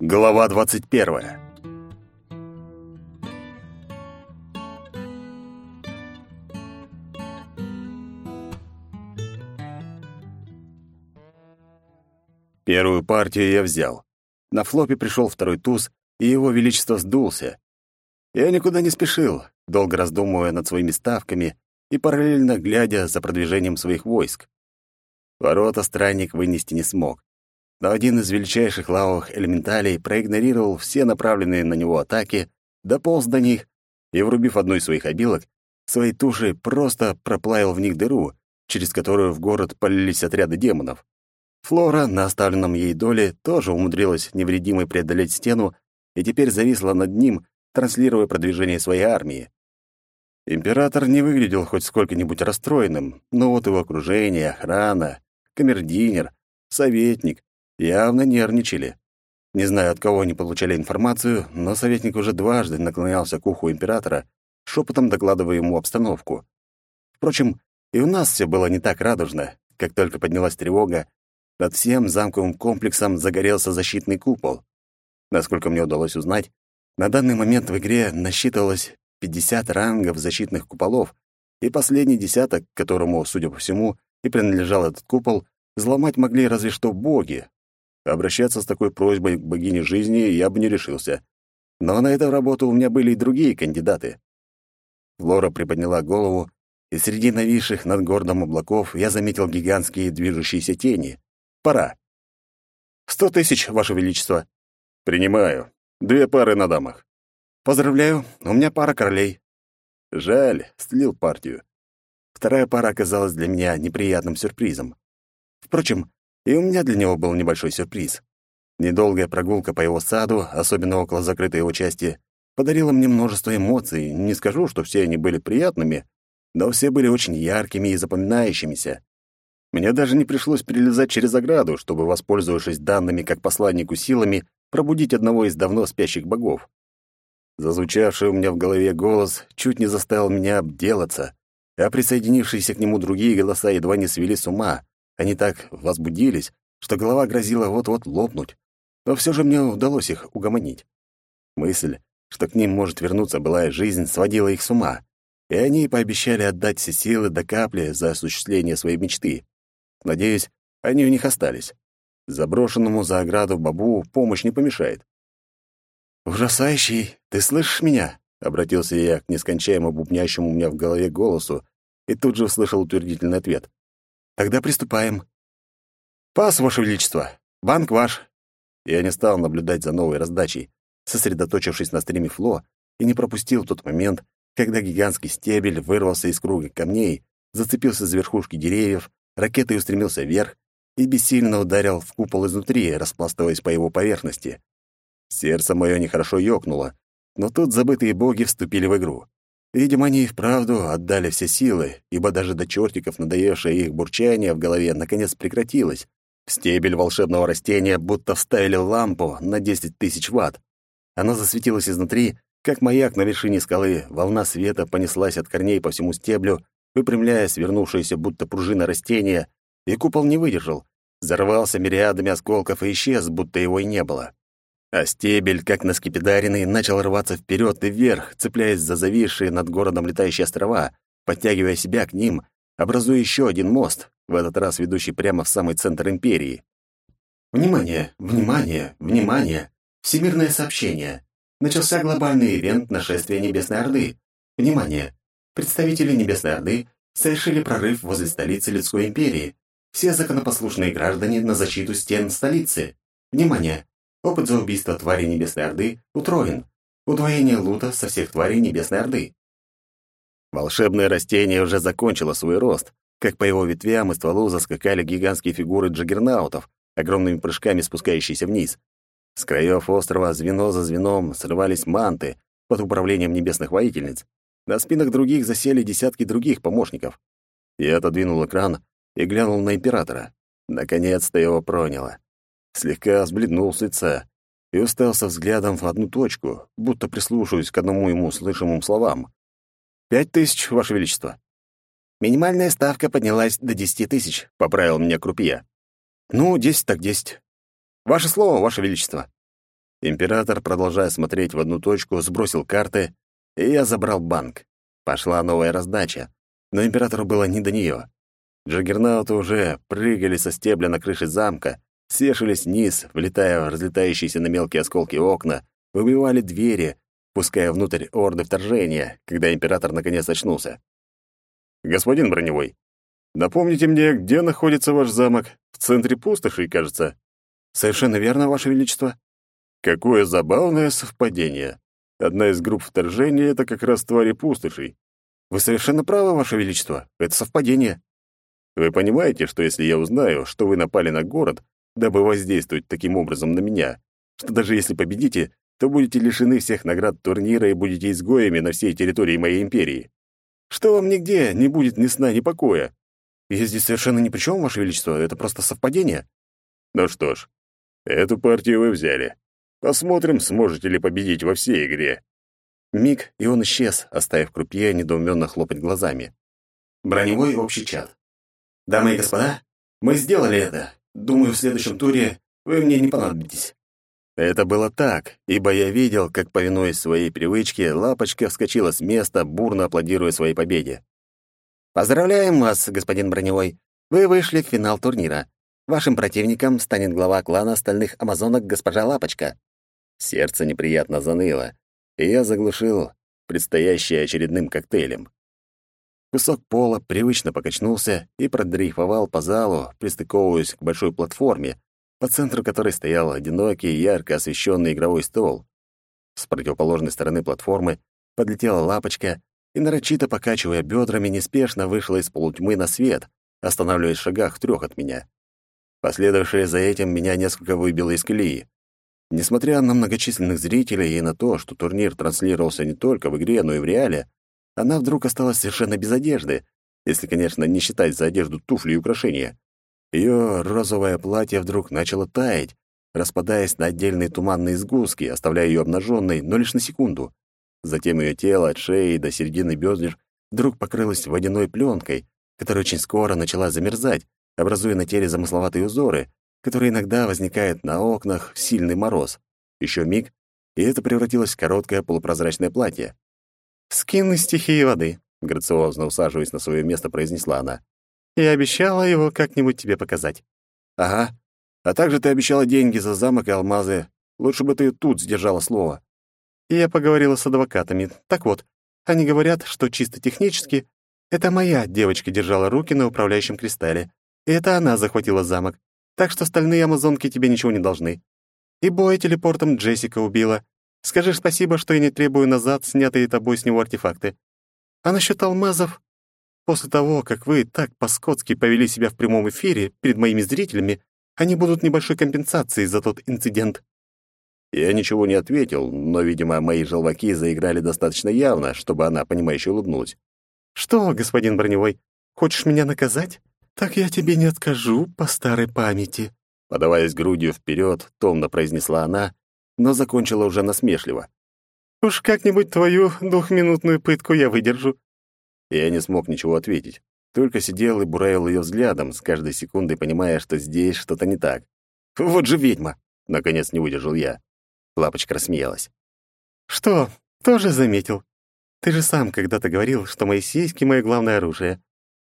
Глава двадцать первая. Первую партию я взял. На флопе пришел второй туз, и его величество сдулся. Я никуда не спешил, долго раздумывая над своими ставками и параллельно глядя за продвижением своих войск. Ворота странник вынести не смог. Но один из величайших лавовых элементалей проигнорировал все направленные на него атаки, дополз до них и, врубив одну из своих обилок, своей тушей просто проплавил в них дыру, через которую в город полились отряды демонов. Флора на оставленном ей доле тоже умудрилась невредимой преодолеть стену и теперь зависла над ним, транслируя продвижение своей армии. Император не выглядел хоть сколько-нибудь расстроенным, но вот его окружение, охрана, камердинер, советник явно нервничали. Не знаю, от кого они получали информацию, но советник уже дважды наклонялся к уху императора, шепотом докладывая ему обстановку. Впрочем, и у нас все было не так радужно. Как только поднялась тревога, над всем замковым комплексом загорелся защитный купол. Насколько мне удалось узнать, на данный момент в игре насчитывалось 50 рангов защитных куполов, и последний десяток, которому, судя по всему, и принадлежал этот купол, взломать могли разве что боги. Обращаться с такой просьбой к богине жизни я бы не решился. Но на эту работу у меня были и другие кандидаты. Флора приподняла голову, и среди нависших над городом облаков я заметил гигантские движущиеся тени. Пора. «Сто тысяч, Ваше Величество». «Принимаю. Две пары на дамах». «Поздравляю, у меня пара королей». «Жаль, слил партию. Вторая пара оказалась для меня неприятным сюрпризом. Впрочем, и у меня для него был небольшой сюрприз. Недолгая прогулка по его саду, особенно около закрытой его части, подарила мне множество эмоций. Не скажу, что все они были приятными, но все были очень яркими и запоминающимися. Мне даже не пришлось перелезать через ограду, чтобы, воспользовавшись данными как посланнику силами, пробудить одного из давно спящих богов. Зазвучавший у меня в голове голос чуть не заставил меня обделаться, а присоединившиеся к нему другие голоса едва не свели с ума. Они так возбудились, что голова грозила вот-вот лопнуть. Но все же мне удалось их угомонить. Мысль, что к ним может вернуться былая жизнь, сводила их с ума, и они пообещали отдать все силы до капли за осуществление своей мечты. Надеюсь, они у них остались. Заброшенному за ограду бабу помощь не помешает. «Ужасающий, ты слышишь меня?» — обратился я к нескончаемо бубнящему у меня в голове голосу и тут же услышал утвердительный ответ. «Тогда приступаем». «Пас, Ваше Величество! Банк ваш!» Я не стал наблюдать за новой раздачей, сосредоточившись на стриме Фло, и не пропустил тот момент, когда гигантский стебель вырвался из круга камней, зацепился за верхушки деревьев ракетой устремился вверх и бессильно ударил в купол изнутри, распластываясь по его поверхности. Сердце мое нехорошо ёкнуло, но тут забытые боги вступили в игру. Видимо, они и вправду отдали все силы, ибо даже до чертиков надоевшее их бурчание в голове наконец прекратилось. В стебель волшебного растения будто вставили лампу на 10 тысяч ватт. Она засветилась изнутри, как маяк на вершине скалы, волна света понеслась от корней по всему стеблю выпрямляя свернувшееся будто пружина растения, и купол не выдержал, взорвался мириадами осколков и исчез, будто его и не было. А стебель, как на скипидаренный, начал рваться вперед и вверх, цепляясь за зависшие над городом летающие острова, подтягивая себя к ним, образуя еще один мост, в этот раз ведущий прямо в самый центр империи. Внимание, внимание, внимание! Всемирное сообщение. Начался глобальный ивент нашествия Небесной Орды. Внимание! представители Небесной Орды совершили прорыв возле столицы Людской империи. Все законопослушные граждане на защиту стен столицы. Внимание! Опыт за убийство тварей Небесной Орды утроен. Удвоение лута со всех тварей Небесной Орды. Волшебное растение уже закончило свой рост, как по его ветвям и стволу заскакали гигантские фигуры джаггернаутов, огромными прыжками спускающиеся вниз. С краев острова звено за звеном срывались манты под управлением небесных воительниц, на спинах других засели десятки других помощников. Я отодвинул экран и глянул на императора. Наконец-то его проняло. Слегка сбледнул с лица и уставился взглядом в одну точку, будто прислушиваясь к одному ему слышимым словам. «Пять тысяч, Ваше Величество». «Минимальная ставка поднялась до десяти тысяч», — поправил меня крупье. «Ну, десять так десять. Ваше слово, Ваше Величество». Император, продолжая смотреть в одну точку, сбросил карты, и я забрал банк. Пошла новая раздача, но императору было не до нее. Джаггернауты уже прыгали со стебля на крыше замка, сешились вниз, влетая в разлетающиеся на мелкие осколки окна, выбивали двери, пуская внутрь орды вторжения, когда император наконец очнулся. «Господин Броневой, напомните мне, где находится ваш замок? В центре пустоши, кажется». «Совершенно верно, Ваше Величество». «Какое забавное совпадение. Одна из групп вторжения — это как раз твари пустошей». «Вы совершенно правы, Ваше Величество. Это совпадение». «Вы понимаете, что если я узнаю, что вы напали на город, дабы воздействовать таким образом на меня, что даже если победите, то будете лишены всех наград турнира и будете изгоями на всей территории моей империи. Что вам нигде не будет ни сна, ни покоя? Я здесь совершенно ни при чем, Ваше Величество, это просто совпадение. Ну что ж, эту партию вы взяли. Посмотрим, сможете ли победить во всей игре. Миг, и он исчез, оставив крупье недоуменно хлопать глазами. Броневой общий чат. Дамы и господа, мы сделали это. Думаю, в следующем туре вы мне не понадобитесь. Это было так, ибо я видел, как, повинуясь своей привычке, лапочка вскочила с места, бурно аплодируя своей победе. «Поздравляем вас, господин Броневой! Вы вышли в финал турнира. Вашим противником станет глава клана остальных амазонок госпожа Лапочка». Сердце неприятно заныло, и я заглушил предстоящее очередным коктейлем. Кусок пола привычно покачнулся и продрейфовал по залу, пристыковываясь к большой платформе, по центру которой стоял одинокий, ярко освещенный игровой стол. С противоположной стороны платформы подлетела лапочка и, нарочито покачивая бедрами, неспешно вышла из полутьмы на свет, останавливаясь в шагах трех от меня. Последовавшее за этим меня несколько выбило из колеи. Несмотря на многочисленных зрителей и на то, что турнир транслировался не только в игре, но и в реале, она вдруг осталась совершенно без одежды, если, конечно, не считать за одежду туфли и украшения. Ее розовое платье вдруг начало таять, распадаясь на отдельные туманные сгустки, оставляя ее обнаженной, но лишь на секунду. Затем ее тело от шеи до середины бедер вдруг покрылось водяной пленкой, которая очень скоро начала замерзать, образуя на теле замысловатые узоры, которые иногда возникают на окнах в сильный мороз. Еще миг, и это превратилось в короткое полупрозрачное платье. «Скин из стихии воды», — грациозно усаживаясь на свое место, произнесла она. Я обещала его как-нибудь тебе показать». «Ага. А также ты обещала деньги за замок и алмазы. Лучше бы ты тут сдержала слово». Я поговорила с адвокатами. Так вот, они говорят, что чисто технически это моя девочка держала руки на управляющем кристалле, и это она захватила замок. Так что остальные амазонки тебе ничего не должны. И боя телепортом Джессика убила. Скажи спасибо, что я не требую назад снятые тобой с него артефакты. А насчет алмазов После того, как вы так по-скотски повели себя в прямом эфире перед моими зрителями, они будут небольшой компенсацией за тот инцидент». Я ничего не ответил, но, видимо, мои желваки заиграли достаточно явно, чтобы она, понимающе улыбнулась. «Что, господин Броневой, хочешь меня наказать? Так я тебе не откажу по старой памяти». Подаваясь грудью вперед, томно произнесла она, но закончила уже насмешливо. «Уж как-нибудь твою двухминутную пытку я выдержу. Я не смог ничего ответить. Только сидел и буравил ее взглядом, с каждой секундой понимая, что здесь что-то не так. «Вот же ведьма!» — наконец не выдержал я. Лапочка рассмеялась. «Что, тоже заметил? Ты же сам когда-то говорил, что мои сиськи — мое главное оружие.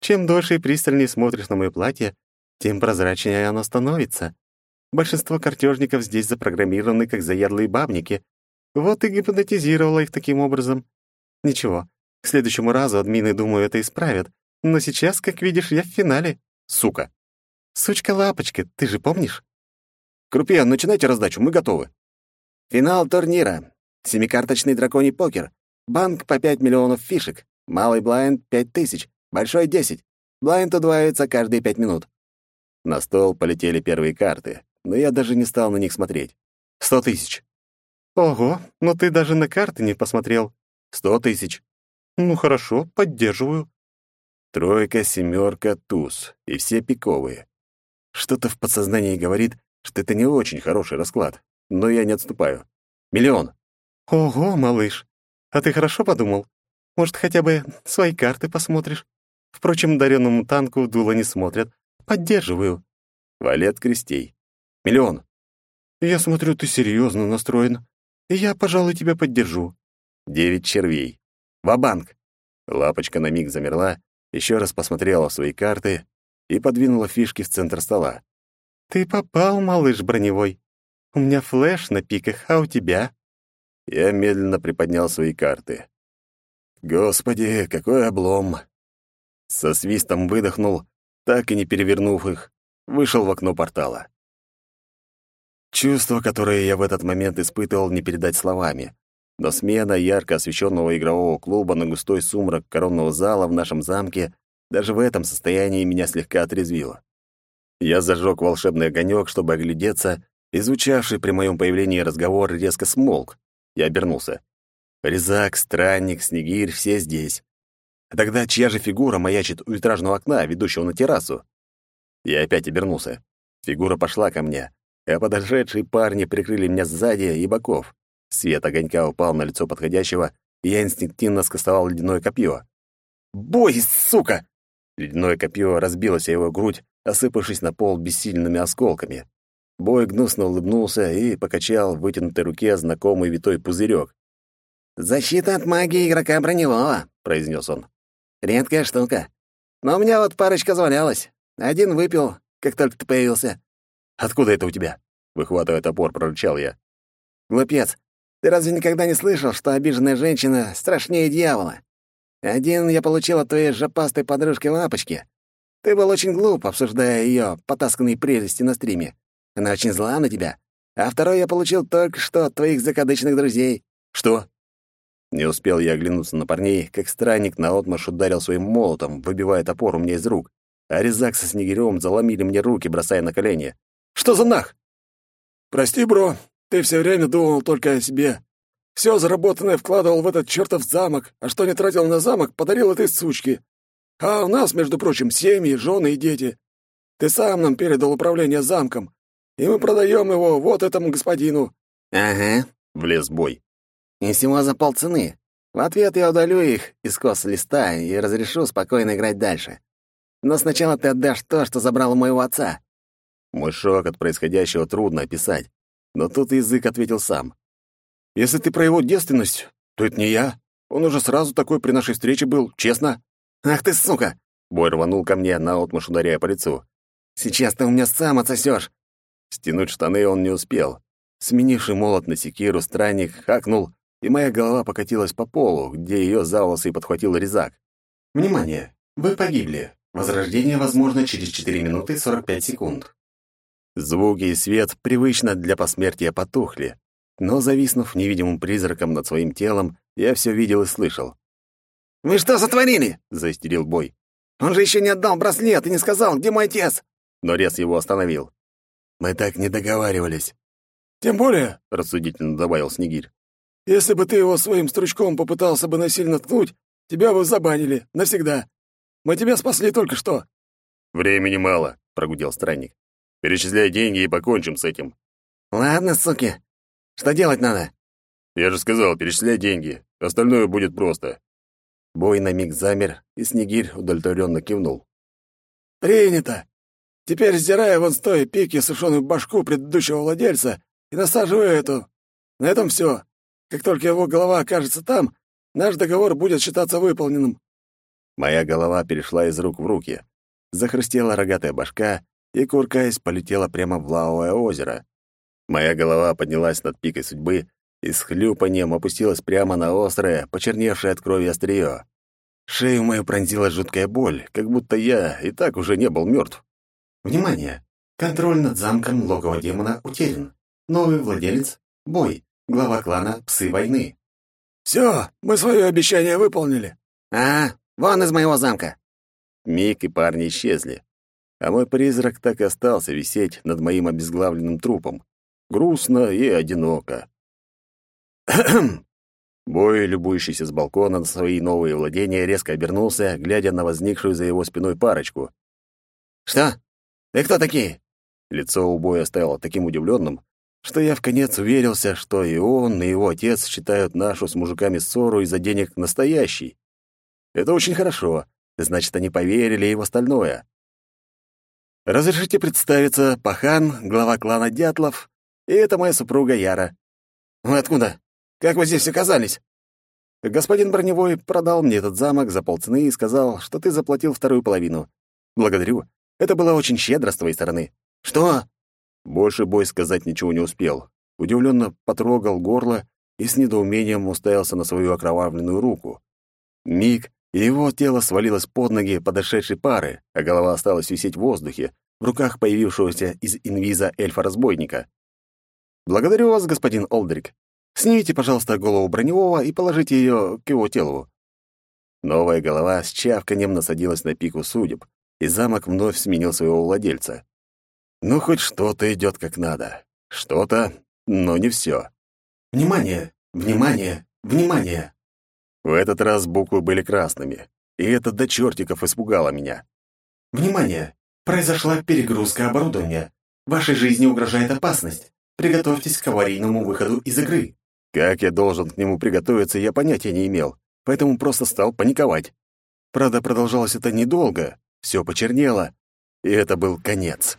Чем дольше и пристальнее смотришь на мое платье, тем прозрачнее оно становится. Большинство картежников здесь запрограммированы как заядлые бабники. Вот и гипнотизировала их таким образом. Ничего, к следующему разу админы, думаю, это исправят. Но сейчас, как видишь, я в финале. Сука. Сучка-лапочка, ты же помнишь? Крупьян, начинайте раздачу, мы готовы. Финал турнира. Семикарточный драконий покер. Банк по 5 миллионов фишек. Малый блайнд — 5 тысяч. Большой — 10. Блайнд удваивается каждые 5 минут. На стол полетели первые карты, но я даже не стал на них смотреть. Сто тысяч. Ого, но ты даже на карты не посмотрел. Сто тысяч. Ну хорошо, поддерживаю. Тройка, семерка, туз. И все пиковые. Что-то в подсознании говорит, что это не очень хороший расклад. Но я не отступаю. Миллион. Ого, малыш. А ты хорошо подумал? Может, хотя бы свои карты посмотришь? Впрочем, дареному танку в дуло не смотрят. Поддерживаю. Валет крестей. Миллион. Я смотрю, ты серьезно настроен, и я, пожалуй, тебя поддержу. Девять червей. Ва-банк. Лапочка на миг замерла, еще раз посмотрела в свои карты и подвинула фишки в центр стола. «Ты попал, малыш броневой. У меня флеш на пиках, а у тебя?» Я медленно приподнял свои карты. «Господи, какой облом!» Со свистом выдохнул, так и не перевернув их, вышел в окно портала. Чувство, которое я в этот момент испытывал, не передать словами. Но смена ярко освещенного игрового клуба на густой сумрак коронного зала в нашем замке даже в этом состоянии меня слегка отрезвило. Я зажег волшебный огонек, чтобы оглядеться, и звучавший при моем появлении разговор резко смолк. Я обернулся. Резак, Странник, Снегирь — все здесь. А тогда чья же фигура маячит у витражного окна, ведущего на террасу? Я опять обернулся. Фигура пошла ко мне, а подошедшие парни прикрыли меня сзади и боков. Свет огонька упал на лицо подходящего, и я инстинктивно скостовал ледяное копье. «Бой, сука!» Ледяное копье разбилось о его грудь, осыпавшись на пол бессильными осколками. Бой гнусно улыбнулся и покачал в вытянутой руке знакомый витой пузырек. «Защита от магии игрока броневого», — произнес он. «Редкая штука. Но у меня вот парочка завалялась. Один выпил, как только ты появился». «Откуда это у тебя?» — выхватывая топор, прорычал я. «Глупец, ты разве никогда не слышал, что обиженная женщина страшнее дьявола? Один я получил от твоей жопастой подружки Лапочки. Ты был очень глуп, обсуждая ее потасканные прелести на стриме. Она очень зла на тебя. А второй я получил только что от твоих закадычных друзей». «Что?» Не успел я оглянуться на парней, как странник наотмашь ударил своим молотом, выбивая топор у меня из рук, а резак со снегирем заломили мне руки, бросая на колени. «Что за нах?» «Прости, бро, ты все время думал только о себе. Все заработанное вкладывал в этот чертов замок, а что не тратил на замок, подарил этой сучке. А у нас, между прочим, семьи, жены и дети. Ты сам нам передал управление замком, и мы продаем его вот этому господину». «Ага», — влез бой. «И всего за полцены. В ответ я удалю их из кос листа и разрешу спокойно играть дальше. Но сначала ты отдашь то, что забрал у моего отца». Мой шок от происходящего трудно описать. Но тут язык ответил сам. «Если ты про его девственность, то это не я. Он уже сразу такой при нашей встрече был, честно». «Ах ты, сука!» Бой рванул ко мне, наотмашь ударяя по лицу. «Сейчас ты у меня сам отсосешь!» Стянуть штаны он не успел. Сменивший молот на секиру, странник хакнул, и моя голова покатилась по полу, где ее за волосы подхватил резак. «Внимание! Вы погибли. Возрождение возможно через 4 минуты 45 секунд». Звуки и свет привычно для посмертия потухли, но, зависнув невидимым призраком над своим телом, я все видел и слышал. «Вы что затворили?» — заистерил бой. «Он же еще не отдал браслет и не сказал, где мой отец!» Но Рез его остановил. «Мы так не договаривались». «Тем более», — рассудительно добавил Снегирь, «если бы ты его своим стручком попытался бы насильно ткнуть, тебя бы забанили навсегда. Мы тебя спасли только что». «Времени мало», — прогудел странник. Перечисляй деньги и покончим с этим». «Ладно, суки. Что делать надо?» «Я же сказал, перечисляй деньги. Остальное будет просто». Бой на миг замер, и Снегирь удовлетворенно кивнул. «Принято. Теперь сдирай вон с той пики сушеную башку предыдущего владельца и насаживай эту. На этом все. Как только его голова окажется там, наш договор будет считаться выполненным». Моя голова перешла из рук в руки. Захрустела рогатая башка, и, куркаясь, полетела прямо в лавовое озеро. Моя голова поднялась над пикой судьбы и с хлюпанием опустилась прямо на острое, почерневшее от крови острие. Шею мою пронзила жуткая боль, как будто я и так уже не был мертв. Внимание! Контроль над замком логово демона утерян. Новый владелец — Бой, глава клана Псы войны. «Все, мы свое обещание выполнили». «А, вон из моего замка». Миг и парни исчезли а мой призрак так и остался висеть над моим обезглавленным трупом. Грустно и одиноко. Бой, любующийся с балкона на свои новые владения, резко обернулся, глядя на возникшую за его спиной парочку. «Что? Ты кто такие?» Лицо у Боя стало таким удивленным, что я вконец уверился, что и он, и его отец считают нашу с мужиками ссору из-за денег настоящей. Это очень хорошо, значит, они поверили и в остальное. Разрешите представиться, Пахан, глава клана Дятлов, И это моя супруга Яра. Вы откуда? Как вы здесь оказались? Господин Броневой продал мне этот замок за полцены и сказал, что ты заплатил вторую половину. Благодарю. Это было очень щедро с твоей стороны. Что? Больше бой сказать ничего не успел. Удивленно потрогал горло и с недоумением уставился на свою окровавленную руку. Миг, и его тело свалилось под ноги подошедшей пары, а голова осталась висеть в воздухе, в руках появившегося из инвиза эльфа-разбойника. «Благодарю вас, господин Олдрик. Снимите, пожалуйста, голову броневого и положите ее к его телу». Новая голова с чавканем насадилась на пику судеб, и замок вновь сменил своего владельца. Ну, хоть что-то идет как надо. Что-то, но не все. «Внимание! Внимание! Внимание!» В этот раз буквы были красными, и это до чертиков испугало меня. «Внимание! Произошла перегрузка оборудования. Вашей жизни угрожает опасность. Приготовьтесь к аварийному выходу из игры». Как я должен к нему приготовиться, я понятия не имел, поэтому просто стал паниковать. Правда, продолжалось это недолго, все почернело, и это был конец.